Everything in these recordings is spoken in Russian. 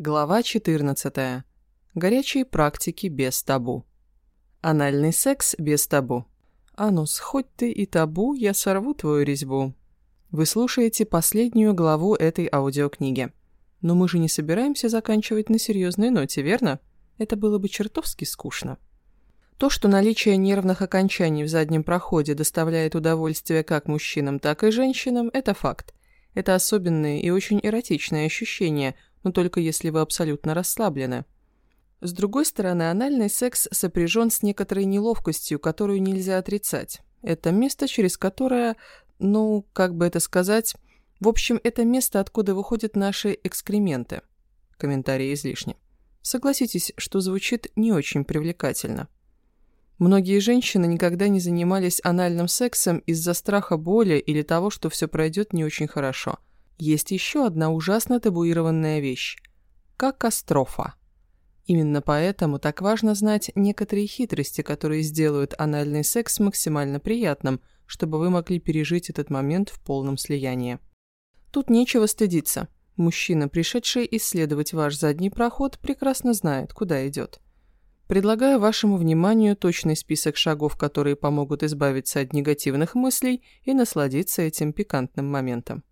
Глава 14. Горячие практики без табу. Анальный секс без табу. Анус, хоть ты и табу, я сорву твою резьбу. Вы слушаете последнюю главу этой аудиокниги. Но мы же не собираемся заканчивать на серьезной ноте, верно? Это было бы чертовски скучно. То, что наличие нервных окончаний в заднем проходе доставляет удовольствие как мужчинам, так и женщинам, это факт. Это особенные и очень эротичные ощущения – но только если вы абсолютно расслаблены. С другой стороны, анальный секс сопряжен с некоторой неловкостью, которую нельзя отрицать. Это место, через которое, ну, как бы это сказать... В общем, это место, откуда выходят наши экскременты. Комментарии излишни. Согласитесь, что звучит не очень привлекательно. Многие женщины никогда не занимались анальным сексом из-за страха боли или того, что все пройдет не очень хорошо – есть еще одна ужасно табуированная вещь – катастрофа. Именно поэтому так важно знать некоторые хитрости, которые сделают анальный секс максимально приятным, чтобы вы могли пережить этот момент в полном слиянии. Тут нечего стыдиться. Мужчина, пришедший исследовать ваш задний проход, прекрасно знает, куда идет. Предлагаю вашему вниманию точный список шагов, которые помогут избавиться от негативных мыслей и насладиться этим пикантным моментом.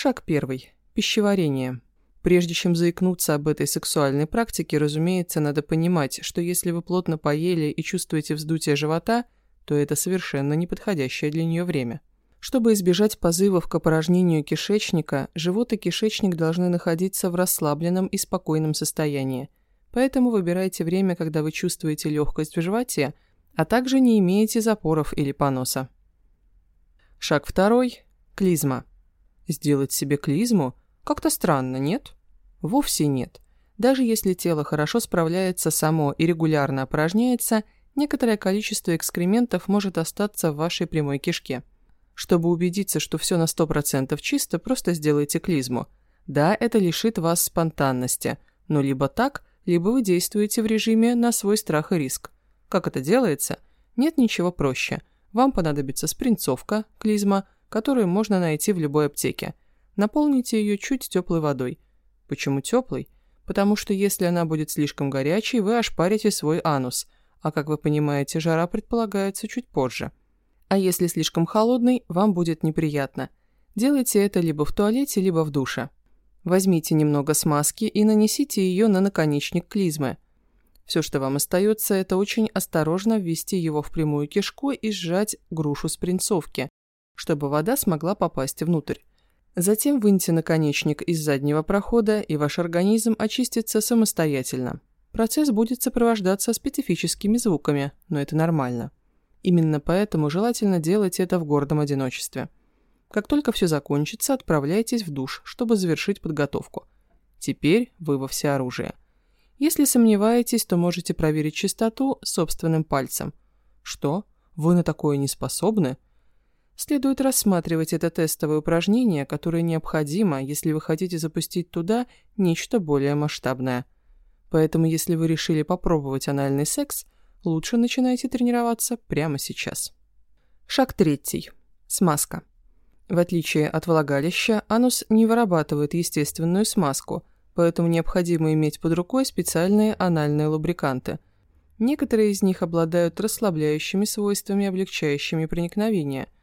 Шаг первый. Пищеварение. Прежде чем заикнуться об этой сексуальной практике, разумеется, надо понимать, что если вы плотно поели и чувствуете вздутие живота, то это совершенно неподходящее для нее время. Чтобы избежать позывов к опорожнению кишечника, живот и кишечник должны находиться в расслабленном и спокойном состоянии. Поэтому выбирайте время, когда вы чувствуете легкость в животе, а также не имеете запоров или поноса. Шаг второй. Клизма. Сделать себе клизму? Как-то странно, нет? Вовсе нет. Даже если тело хорошо справляется само и регулярно опорожняется, некоторое количество экскрементов может остаться в вашей прямой кишке. Чтобы убедиться, что все на 100% чисто, просто сделайте клизму. Да, это лишит вас спонтанности, но либо так, либо вы действуете в режиме на свой страх и риск. Как это делается? Нет ничего проще. Вам понадобится спринцовка, клизма – которую можно найти в любой аптеке. Наполните ее чуть теплой водой. Почему теплой? Потому что если она будет слишком горячей, вы ошпарите свой анус, а как вы понимаете, жара предполагается чуть позже. А если слишком холодный, вам будет неприятно. Делайте это либо в туалете, либо в душе. Возьмите немного смазки и нанесите ее на наконечник клизмы. Все, что вам остается, это очень осторожно ввести его в прямую кишку и сжать грушу спринцовки, чтобы вода смогла попасть внутрь. Затем выньте наконечник из заднего прохода, и ваш организм очистится самостоятельно. Процесс будет сопровождаться специфическими звуками, но это нормально. Именно поэтому желательно делать это в гордом одиночестве. Как только все закончится, отправляйтесь в душ, чтобы завершить подготовку. Теперь вы во всеоружие. Если сомневаетесь, то можете проверить чистоту собственным пальцем. Что? Вы на такое не способны? Следует рассматривать это тестовое упражнение, которое необходимо, если вы хотите запустить туда нечто более масштабное. Поэтому, если вы решили попробовать анальный секс, лучше начинайте тренироваться прямо сейчас. Шаг третий. Смазка. В отличие от влагалища, анус не вырабатывает естественную смазку, поэтому необходимо иметь под рукой специальные анальные лубриканты. Некоторые из них обладают расслабляющими свойствами, облегчающими проникновение –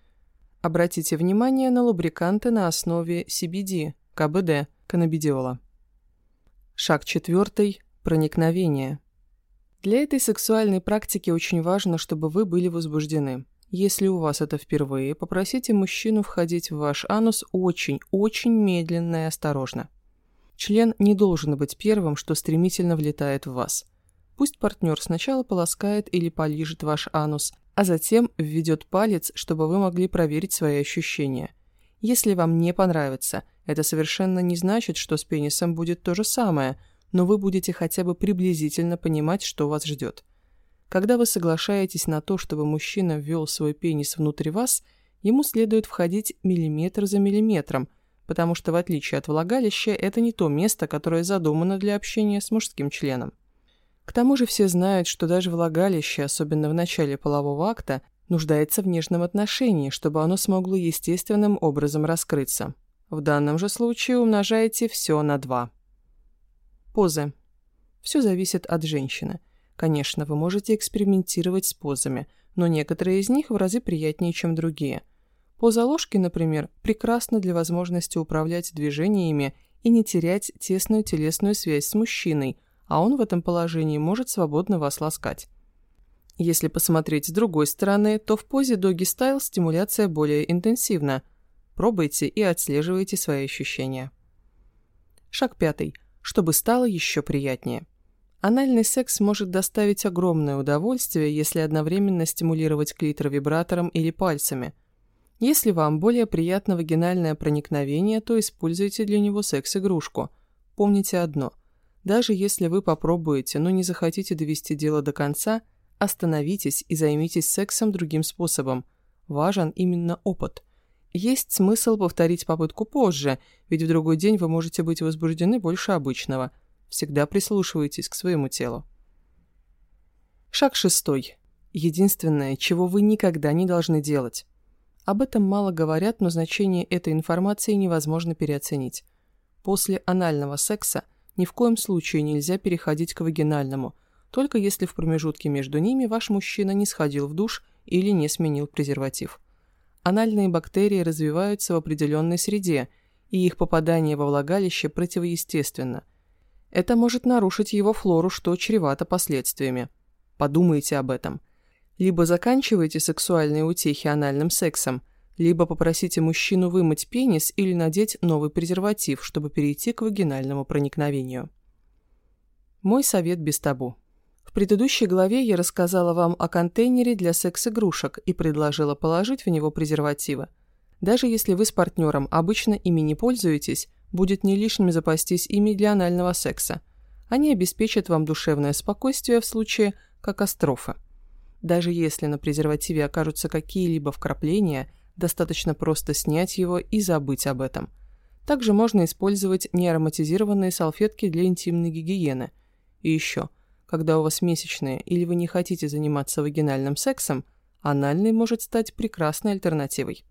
Обратите внимание на лубриканты на основе CBD, КБД, каннабидиола. Шаг четвертый – проникновение. Для этой сексуальной практики очень важно, чтобы вы были возбуждены. Если у вас это впервые, попросите мужчину входить в ваш анус очень-очень медленно и осторожно. Член не должен быть первым, что стремительно влетает в вас. Пусть партнер сначала полоскает или полижет ваш анус, а затем введет палец, чтобы вы могли проверить свои ощущения. Если вам не понравится, это совершенно не значит, что с пенисом будет то же самое, но вы будете хотя бы приблизительно понимать, что вас ждет. Когда вы соглашаетесь на то, чтобы мужчина ввел свой пенис внутрь вас, ему следует входить миллиметр за миллиметром, потому что в отличие от влагалища это не то место, которое задумано для общения с мужским членом. К тому же все знают, что даже влагалище, особенно в начале полового акта, нуждается в нежном отношении, чтобы оно смогло естественным образом раскрыться. В данном же случае умножаете все на 2. Позы. Все зависит от женщины. Конечно, вы можете экспериментировать с позами, но некоторые из них в разы приятнее, чем другие. Поза ложки, например, прекрасна для возможности управлять движениями и не терять тесную телесную связь с мужчиной, а он в этом положении может свободно вас ласкать. Если посмотреть с другой стороны, то в позе доги стайл стимуляция более интенсивна. Пробуйте и отслеживайте свои ощущения. Шаг пятый. Чтобы стало еще приятнее. Анальный секс может доставить огромное удовольствие, если одновременно стимулировать клитор вибратором или пальцами. Если вам более приятно вагинальное проникновение, то используйте для него секс-игрушку. Помните одно. Даже если вы попробуете, но не захотите довести дело до конца – Остановитесь и займитесь сексом другим способом. Важен именно опыт. Есть смысл повторить попытку позже, ведь в другой день вы можете быть возбуждены больше обычного. Всегда прислушивайтесь к своему телу. Шаг шестой. Единственное, чего вы никогда не должны делать. Об этом мало говорят, но значение этой информации невозможно переоценить. После анального секса ни в коем случае нельзя переходить к вагинальному – только если в промежутке между ними ваш мужчина не сходил в душ или не сменил презерватив. Анальные бактерии развиваются в определенной среде, и их попадание во влагалище противоестественно. Это может нарушить его флору, что чревато последствиями. Подумайте об этом. Либо заканчивайте сексуальные утехи анальным сексом, либо попросите мужчину вымыть пенис или надеть новый презерватив, чтобы перейти к вагинальному проникновению. Мой совет без табу предыдущей главе я рассказала вам о контейнере для секс-игрушек и предложила положить в него презервативы. Даже если вы с партнером обычно ими не пользуетесь, будет не лишним запастись ими для анального секса. Они обеспечат вам душевное спокойствие в случае катастрофы. Даже если на презервативе окажутся какие-либо вкрапления, достаточно просто снять его и забыть об этом. Также можно использовать неароматизированные салфетки для интимной гигиены. И еще – когда у вас месячные или вы не хотите заниматься вагинальным сексом, анальный может стать прекрасной альтернативой.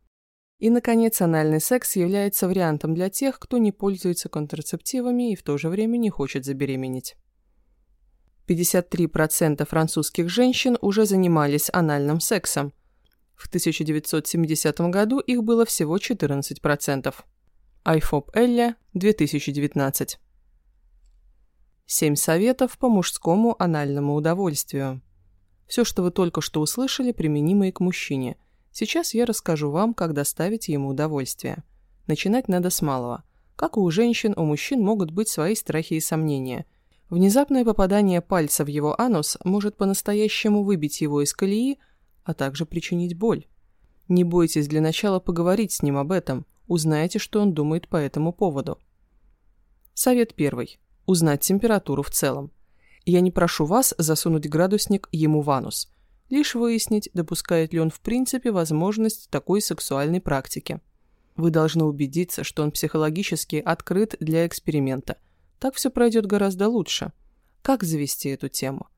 И, наконец, анальный секс является вариантом для тех, кто не пользуется контрацептивами и в то же время не хочет забеременеть. 53% французских женщин уже занимались анальным сексом. В 1970 году их было всего 14%. Айфоп Элля, 2019. Семь советов по мужскому анальному удовольствию. Все, что вы только что услышали, применимо и к мужчине. Сейчас я расскажу вам, как доставить ему удовольствие. Начинать надо с малого. Как и у женщин, у мужчин могут быть свои страхи и сомнения. Внезапное попадание пальца в его анус может по-настоящему выбить его из колеи, а также причинить боль. Не бойтесь для начала поговорить с ним об этом, узнайте, что он думает по этому поводу. Совет первый узнать температуру в целом. Я не прошу вас засунуть градусник ему в анус, лишь выяснить, допускает ли он в принципе возможность такой сексуальной практики. Вы должны убедиться, что он психологически открыт для эксперимента. Так все пройдет гораздо лучше. Как завести эту тему?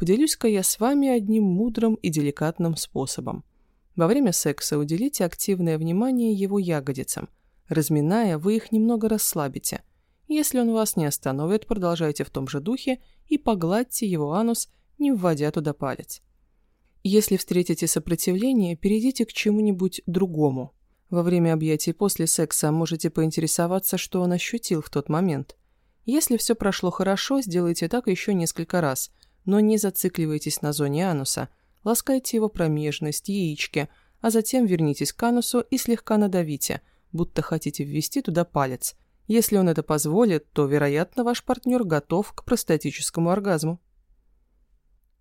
Поделюсь-ка я с вами одним мудрым и деликатным способом. Во время секса уделите активное внимание его ягодицам. Разминая, вы их немного расслабите – если он вас не остановит, продолжайте в том же духе и погладьте его анус, не вводя туда палец. Если встретите сопротивление, перейдите к чему-нибудь другому. Во время объятий после секса можете поинтересоваться, что он ощутил в тот момент. Если все прошло хорошо, сделайте так еще несколько раз, но не зацикливайтесь на зоне ануса. Ласкайте его промежность, яички, а затем вернитесь к анусу и слегка надавите, будто хотите ввести туда палец – если он это позволит, то, вероятно, ваш партнер готов к простатическому оргазму.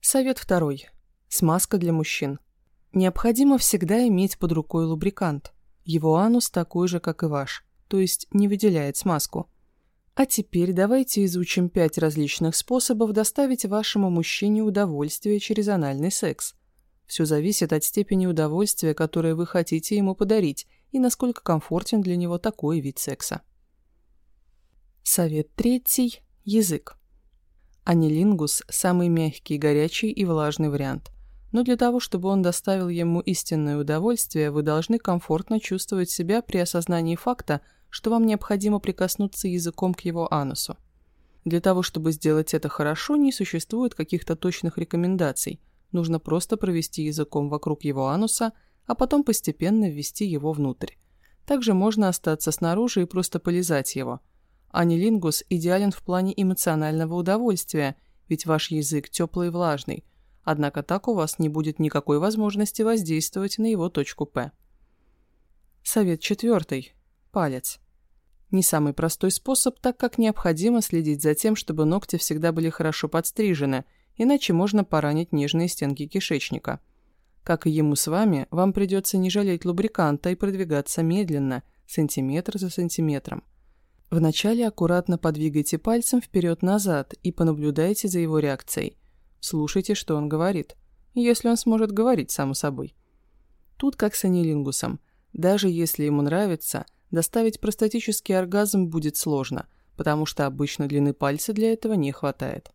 Совет второй. Смазка для мужчин. Необходимо всегда иметь под рукой лубрикант. Его анус такой же, как и ваш, то есть не выделяет смазку. А теперь давайте изучим пять различных способов доставить вашему мужчине удовольствие через анальный секс. Все зависит от степени удовольствия, которое вы хотите ему подарить, и насколько комфортен для него такой вид секса. Совет третий – язык. Анилингус – самый мягкий, горячий и влажный вариант. Но для того, чтобы он доставил ему истинное удовольствие, вы должны комфортно чувствовать себя при осознании факта, что вам необходимо прикоснуться языком к его анусу. Для того, чтобы сделать это хорошо, не существует каких-то точных рекомендаций. Нужно просто провести языком вокруг его ануса, а потом постепенно ввести его внутрь. Также можно остаться снаружи и просто полизать его. Анилингус идеален в плане эмоционального удовольствия, ведь ваш язык теплый и влажный, однако так у вас не будет никакой возможности воздействовать на его точку П. Совет четвертый. Палец. Не самый простой способ, так как необходимо следить за тем, чтобы ногти всегда были хорошо подстрижены, иначе можно поранить нежные стенки кишечника. Как и ему с вами, вам придется не жалеть лубриканта и продвигаться медленно, сантиметр за сантиметром. Вначале аккуратно подвигайте пальцем вперед-назад и понаблюдайте за его реакцией. Слушайте, что он говорит, если он сможет говорить само собой. Тут как с анилингусом. Даже если ему нравится – доставить простатический оргазм будет сложно, потому что обычно длины пальца для этого не хватает.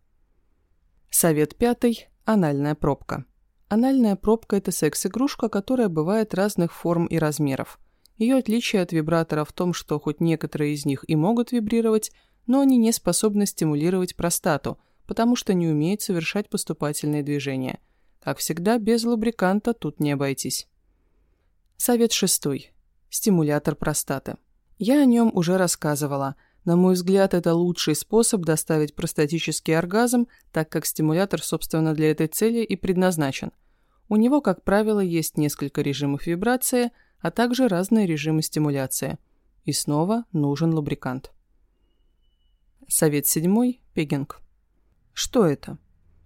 Совет пятый – анальная пробка. Анальная пробка – это секс-игрушка, которая бывает разных форм и размеров. Ее отличие от вибратора в том, что хоть некоторые из них и могут вибрировать, но они не способны стимулировать простату, потому что не умеют совершать поступательные движения. Как всегда, без лубриканта тут не обойтись. Совет шестой стимулятор простаты. Я о нем уже рассказывала. На мой взгляд, это лучший способ доставить простатический оргазм, так как стимулятор, собственно, для этой цели и предназначен. У него, как правило, есть несколько режимов вибрации, а также разные режимы стимуляции. И снова нужен лубрикант. Совет седьмой – пегинг. Что это?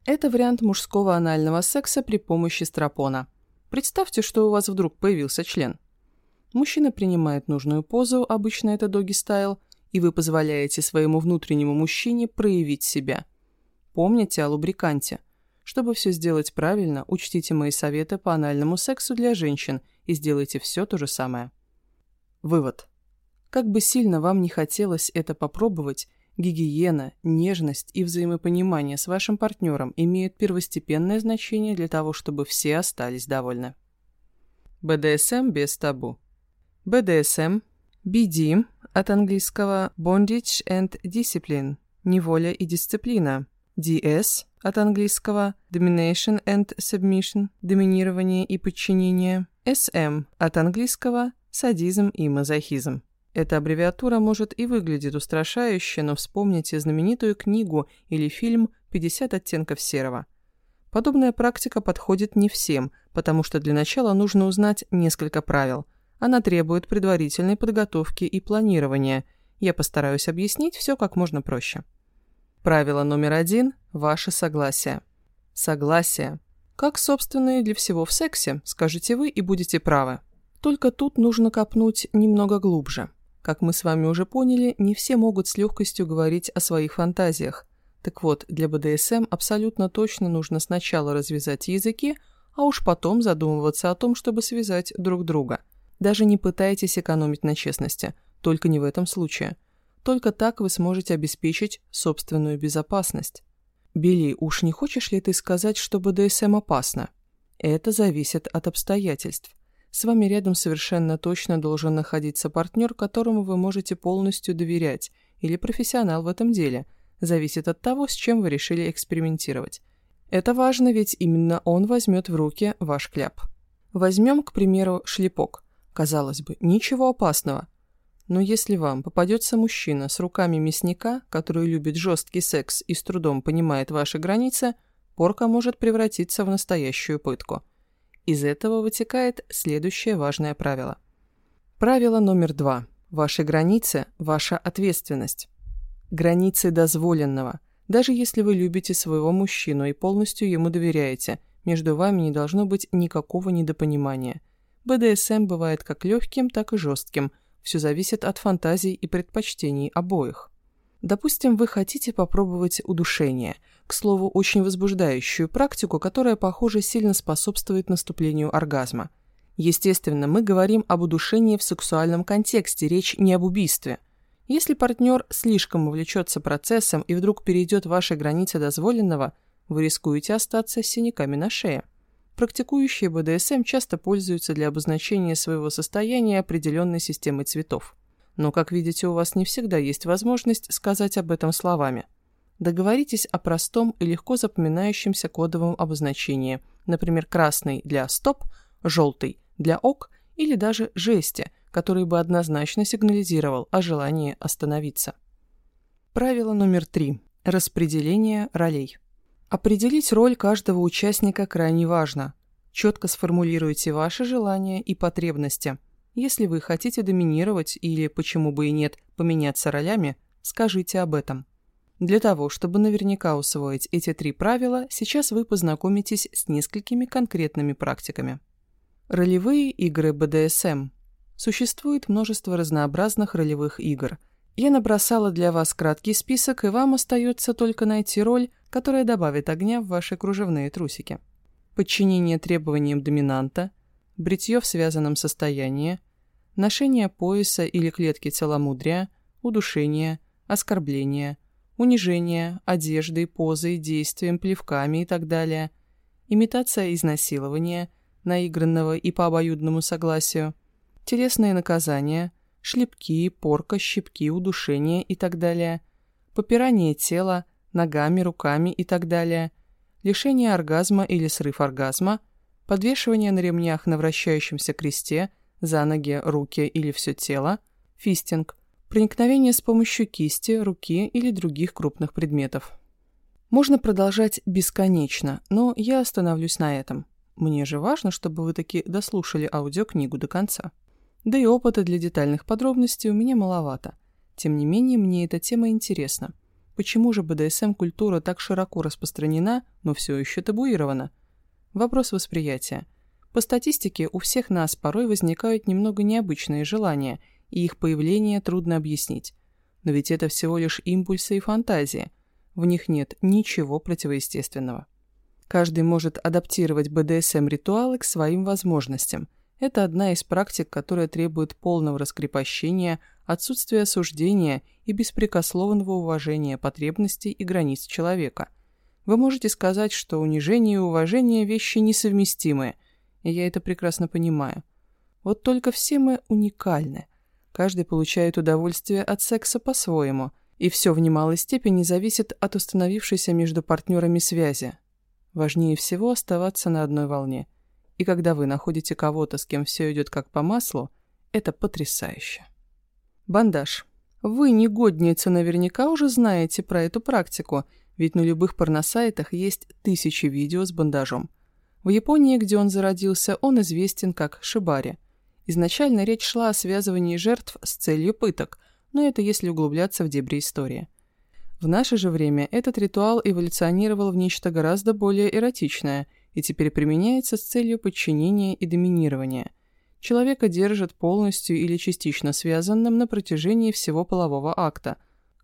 Это вариант мужского анального секса при помощи стропона. Представьте, что у вас вдруг появился член – Мужчина принимает нужную позу, обычно это доги-стайл, и вы позволяете своему внутреннему мужчине проявить себя. Помните о лубриканте. Чтобы все сделать правильно, учтите мои советы по анальному сексу для женщин и сделайте все то же самое. Вывод. Как бы сильно вам не хотелось это попробовать, гигиена, нежность и взаимопонимание с вашим партнером имеют первостепенное значение для того, чтобы все остались довольны. БДСМ без табу. BDSM, BD от английского Bondage and Discipline – неволя и дисциплина, DS от английского Domination and Submission – доминирование и подчинение, SM от английского Садизм и мазохизм. Эта аббревиатура может и выглядит устрашающе, но вспомните знаменитую книгу или фильм «50 оттенков серого». Подобная практика подходит не всем, потому что для начала нужно узнать несколько правил – она требует предварительной подготовки и планирования. Я постараюсь объяснить все как можно проще. Правило номер один – ваше согласие. Согласие. Как, собственно, и для всего в сексе, скажете вы и будете правы. Только тут нужно копнуть немного глубже. Как мы с вами уже поняли, не все могут с легкостью говорить о своих фантазиях. Так вот, для БДСМ абсолютно точно нужно сначала развязать языки, а уж потом задумываться о том, чтобы связать друг друга – даже не пытайтесь экономить на честности, только не в этом случае. Только так вы сможете обеспечить собственную безопасность. Билли, уж не хочешь ли ты сказать, что БДСМ опасно? Это зависит от обстоятельств. С вами рядом совершенно точно должен находиться партнер, которому вы можете полностью доверять, или профессионал в этом деле. Зависит от того, с чем вы решили экспериментировать. Это важно, ведь именно он возьмет в руки ваш кляп. Возьмем, к примеру, шлепок – Казалось бы, ничего опасного. Но если вам попадется мужчина с руками мясника, который любит жесткий секс и с трудом понимает ваши границы, порка может превратиться в настоящую пытку. Из этого вытекает следующее важное правило. Правило номер два. Ваши границы – ваша ответственность. Границы дозволенного. Даже если вы любите своего мужчину и полностью ему доверяете, между вами не должно быть никакого недопонимания – БДСМ бывает как легким, так и жестким. Все зависит от фантазий и предпочтений обоих. Допустим, вы хотите попробовать удушение, к слову, очень возбуждающую практику, которая, похоже, сильно способствует наступлению оргазма. Естественно, мы говорим об удушении в сексуальном контексте, речь не об убийстве. Если партнер слишком увлечется процессом и вдруг перейдет ваши границы дозволенного, вы рискуете остаться с синяками на шее. Практикующие БДСМ часто пользуются для обозначения своего состояния определенной системой цветов. Но, как видите, у вас не всегда есть возможность сказать об этом словами. Договоритесь о простом и легко запоминающемся кодовом обозначении, например, красный для «стоп», желтый для «ок» или даже «жести», который бы однозначно сигнализировал о желании остановиться. Правило номер три. Распределение ролей. Определить роль каждого участника крайне важно. Четко сформулируйте ваши желания и потребности. Если вы хотите доминировать или, почему бы и нет, поменяться ролями, скажите об этом. Для того, чтобы наверняка усвоить эти три правила, сейчас вы познакомитесь с несколькими конкретными практиками. Ролевые игры БДСМ. Существует множество разнообразных ролевых игр. Я набросала для вас краткий список, и вам остается только найти роль, которая добавит огня в ваши кружевные трусики. Подчинение требованиям доминанта, бритье в связанном состоянии, ношение пояса или клетки целомудрия, удушение, оскорбление – унижение, одеждой, позой, действием, плевками и так далее, имитация изнасилования, наигранного и по обоюдному согласию, телесные наказания, шлепки, порка, щипки, удушение и так далее, попирание тела, ногами, руками и так далее, лишение оргазма или срыв оргазма, подвешивание на ремнях на вращающемся кресте, за ноги, руки или все тело, фистинг, проникновение с помощью кисти, руки или других крупных предметов. Можно продолжать бесконечно, но я остановлюсь на этом. Мне же важно, чтобы вы таки дослушали аудиокнигу до конца. Да и опыта для детальных подробностей у меня маловато. Тем не менее, мне эта тема интересна. Почему же БДСМ-культура так широко распространена, но все еще табуирована? Вопрос восприятия. По статистике, у всех нас порой возникают немного необычные желания – и их появление трудно объяснить. Но ведь это всего лишь импульсы и фантазии. В них нет ничего противоестественного. Каждый может адаптировать БДСМ-ритуалы к своим возможностям. Это одна из практик, которая требует полного раскрепощения, отсутствия осуждения и беспрекословного уважения потребностей и границ человека. Вы можете сказать, что унижение и уважение – вещи несовместимые, и я это прекрасно понимаю. Вот только все мы уникальны – Каждый получает удовольствие от секса по-своему, и все в немалой степени зависит от установившейся между партнерами связи. Важнее всего оставаться на одной волне. И когда вы находите кого-то, с кем все идет как по маслу, это потрясающе. Бандаж. Вы, негодница, наверняка уже знаете про эту практику, ведь на любых порносайтах есть тысячи видео с бандажом. В Японии, где он зародился, он известен как шибари – Изначально речь шла о связывании жертв с целью пыток, но это если углубляться в дебри истории. В наше же время этот ритуал эволюционировал в нечто гораздо более эротичное и теперь применяется с целью подчинения и доминирования. Человека держат полностью или частично связанным на протяжении всего полового акта.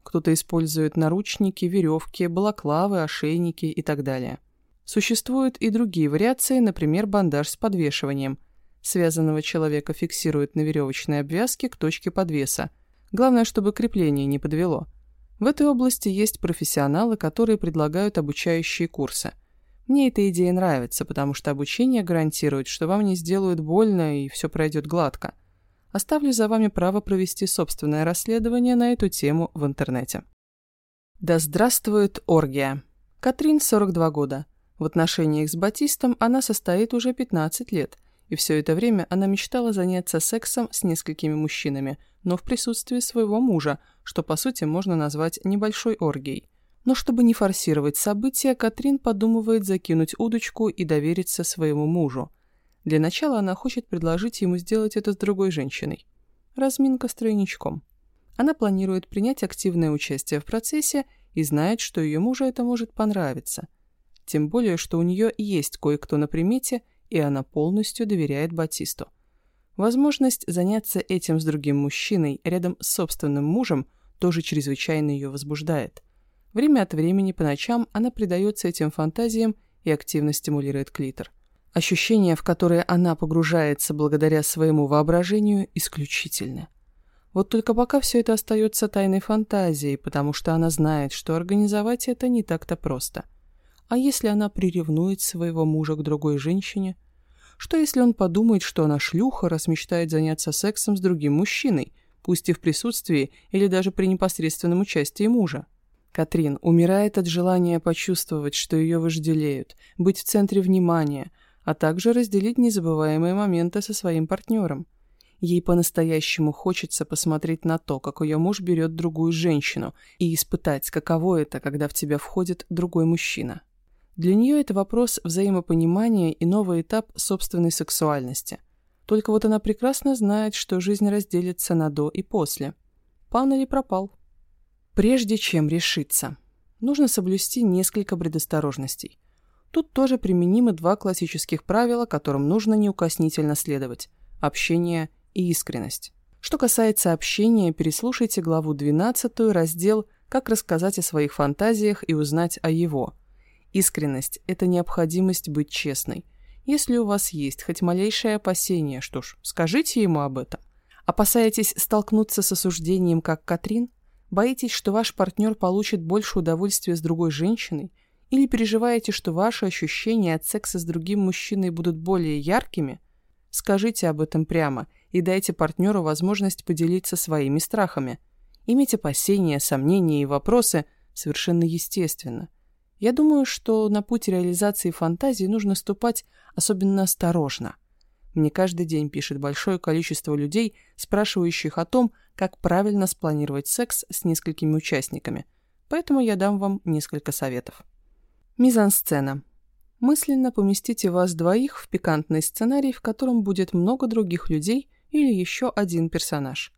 Кто-то использует наручники, веревки, балаклавы, ошейники и так далее. Существуют и другие вариации, например, бандаж с подвешиванием – Связанного человека фиксируют на веревочной обвязке к точке подвеса. Главное, чтобы крепление не подвело. В этой области есть профессионалы, которые предлагают обучающие курсы. Мне эта идея нравится, потому что обучение гарантирует, что вам не сделают больно и все пройдет гладко. Оставлю за вами право провести собственное расследование на эту тему в интернете. Да здравствует оргия. Катрин 42 года. В отношениях с Батистом она состоит уже 15 лет – и все это время она мечтала заняться сексом с несколькими мужчинами, но в присутствии своего мужа, что по сути можно назвать небольшой оргией. Но чтобы не форсировать события, Катрин подумывает закинуть удочку и довериться своему мужу. Для начала она хочет предложить ему сделать это с другой женщиной. Разминка с тройничком. Она планирует принять активное участие в процессе и знает, что ее мужу это может понравиться. Тем более, что у нее есть кое-кто на примете – и она полностью доверяет Батисту. Возможность заняться этим с другим мужчиной рядом с собственным мужем тоже чрезвычайно ее возбуждает. Время от времени по ночам она предается этим фантазиям и активно стимулирует клитор. Ощущения, в которые она погружается благодаря своему воображению, исключительны. Вот только пока все это остается тайной фантазией, потому что она знает, что организовать это не так-то просто. А если она приревнует своего мужа к другой женщине, что если он подумает, что она шлюха, раз мечтает заняться сексом с другим мужчиной, пусть и в присутствии или даже при непосредственном участии мужа? Катрин умирает от желания почувствовать, что ее вожделеют, быть в центре внимания, а также разделить незабываемые моменты со своим партнером. Ей по-настоящему хочется посмотреть на то, как ее муж берет другую женщину, и испытать, каково это, когда в тебя входит другой мужчина. Для нее это вопрос взаимопонимания и новый этап собственной сексуальности. Только вот она прекрасно знает, что жизнь разделится на «до» и «после». Пан или пропал. Прежде чем решиться, нужно соблюсти несколько предосторожностей. Тут тоже применимы два классических правила, которым нужно неукоснительно следовать – общение и искренность. Что касается общения, переслушайте главу 12, раздел «Как рассказать о своих фантазиях и узнать о его». Искренность – это необходимость быть честной. Если у вас есть хоть малейшее опасение, что ж, скажите ему об этом. Опасаетесь столкнуться с осуждением, как Катрин – Боитесь, что ваш партнер получит больше удовольствия с другой женщиной? Или переживаете, что ваши ощущения от секса с другим мужчиной будут более яркими? Скажите об этом прямо и дайте партнеру возможность поделиться своими страхами. Иметь опасения, сомнения и вопросы совершенно естественно. Я думаю, что на путь реализации фантазии нужно ступать особенно осторожно – мне каждый день пишет большое количество людей, спрашивающих о том, как правильно спланировать секс с несколькими участниками. Поэтому я дам вам несколько советов. Мизансцена. Мысленно поместите вас двоих в пикантный сценарий, в котором будет много других людей или еще один персонаж.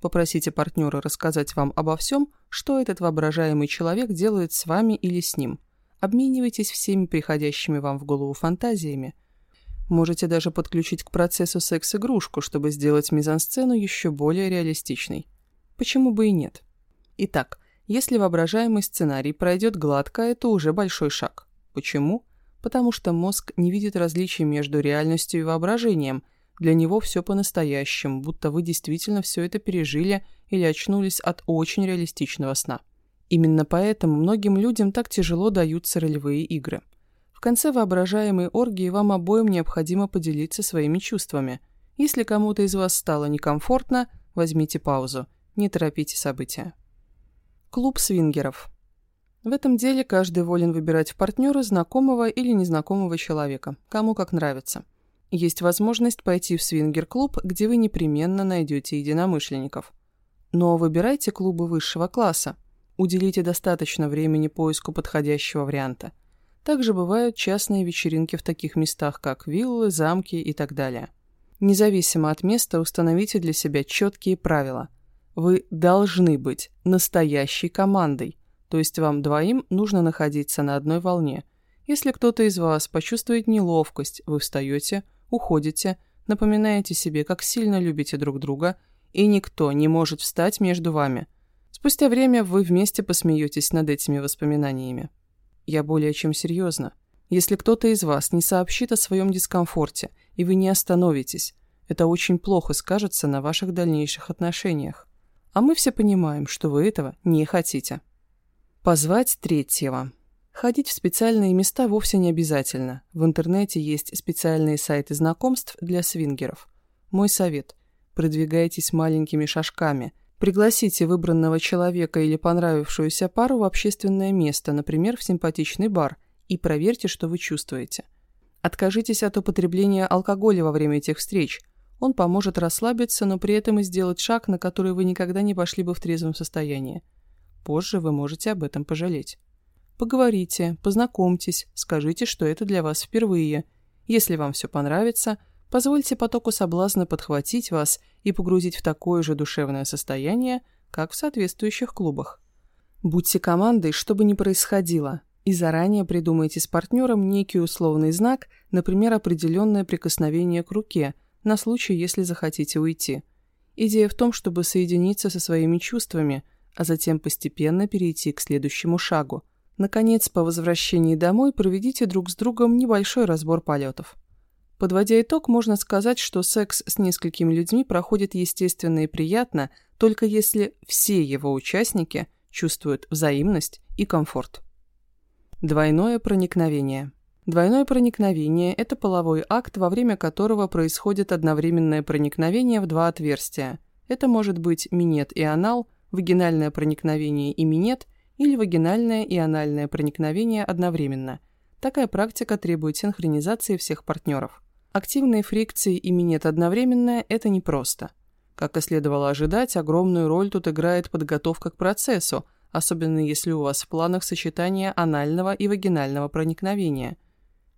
Попросите партнера рассказать вам обо всем, что этот воображаемый человек делает с вами или с ним. Обменивайтесь всеми приходящими вам в голову фантазиями – Можете даже подключить к процессу секс-игрушку, чтобы сделать мизансцену еще более реалистичной. Почему бы и нет? Итак, если воображаемый сценарий пройдет гладко, это уже большой шаг. Почему? Потому что мозг не видит различий между реальностью и воображением. Для него все по-настоящему, будто вы действительно все это пережили или очнулись от очень реалистичного сна. Именно поэтому многим людям так тяжело даются ролевые игры – конце воображаемой оргии вам обоим необходимо поделиться своими чувствами. Если кому-то из вас стало некомфортно, возьмите паузу. Не торопите события. Клуб свингеров. В этом деле каждый волен выбирать в партнера знакомого или незнакомого человека, кому как нравится. Есть возможность пойти в свингер-клуб, где вы непременно найдете единомышленников. Но выбирайте клубы высшего класса. Уделите достаточно времени поиску подходящего варианта – также бывают частные вечеринки в таких местах, как виллы, замки и так далее. Независимо от места установите для себя четкие правила. Вы должны быть настоящей командой, то есть вам двоим нужно находиться на одной волне. Если кто-то из вас почувствует неловкость, вы встаете, уходите, напоминаете себе, как сильно любите друг друга, и никто не может встать между вами. Спустя время вы вместе посмеетесь над этими воспоминаниями. Я более чем серьезно. Если кто-то из вас не сообщит о своем дискомфорте, и вы не остановитесь, это очень плохо скажется на ваших дальнейших отношениях. А мы все понимаем, что вы этого не хотите. Позвать третьего. Ходить в специальные места вовсе не обязательно. В интернете есть специальные сайты знакомств для свингеров. Мой совет – продвигайтесь маленькими шажками – Пригласите выбранного человека или понравившуюся пару в общественное место, например, в симпатичный бар, и проверьте, что вы чувствуете. Откажитесь от употребления алкоголя во время этих встреч. Он поможет расслабиться, но при этом и сделать шаг, на который вы никогда не пошли бы в трезвом состоянии. Позже вы можете об этом пожалеть. Поговорите, познакомьтесь, скажите, что это для вас впервые. Если вам все понравится – Позвольте потоку соблазна подхватить вас и погрузить в такое же душевное состояние, как в соответствующих клубах. Будьте командой, что бы ни происходило, и заранее придумайте с партнером некий условный знак, например, определенное прикосновение к руке, на случай, если захотите уйти. Идея в том, чтобы соединиться со своими чувствами, а затем постепенно перейти к следующему шагу. Наконец, по возвращении домой проведите друг с другом небольшой разбор полетов. Подводя итог, можно сказать, что секс с несколькими людьми проходит естественно и приятно, только если все его участники чувствуют взаимность и комфорт. Двойное проникновение. Двойное проникновение – это половой акт, во время которого происходит одновременное проникновение в два отверстия. Это может быть минет и анал, вагинальное проникновение и минет или вагинальное и анальное проникновение одновременно. Такая практика требует синхронизации всех партнеров. Активные фрикции и минет одновременно – это непросто. Как и следовало ожидать, огромную роль тут играет подготовка к процессу, особенно если у вас в планах сочетание анального и вагинального проникновения.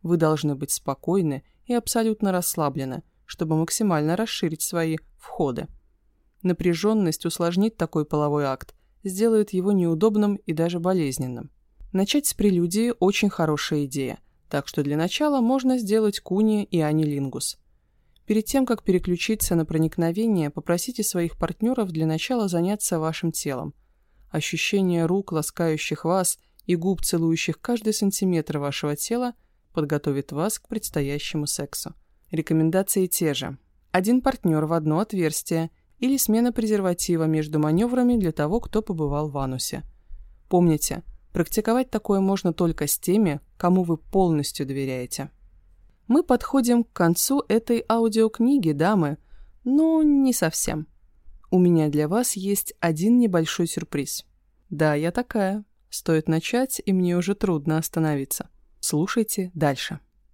Вы должны быть спокойны и абсолютно расслаблены, чтобы максимально расширить свои входы. Напряженность усложнит такой половой акт, сделает его неудобным и даже болезненным. Начать с прелюдии – очень хорошая идея, так что для начала можно сделать куни и анилингус. Перед тем, как переключиться на проникновение, попросите своих партнеров для начала заняться вашим телом. Ощущение рук, ласкающих вас, и губ, целующих каждый сантиметр вашего тела, подготовит вас к предстоящему сексу. Рекомендации те же. Один партнер в одно отверстие или смена презерватива между маневрами для того, кто побывал в анусе. Помните, практиковать такое можно только с теми, кому вы полностью доверяете. Мы подходим к концу этой аудиокниги, дамы, но не совсем. У меня для вас есть один небольшой сюрприз. Да, я такая. Стоит начать, и мне уже трудно остановиться. Слушайте дальше.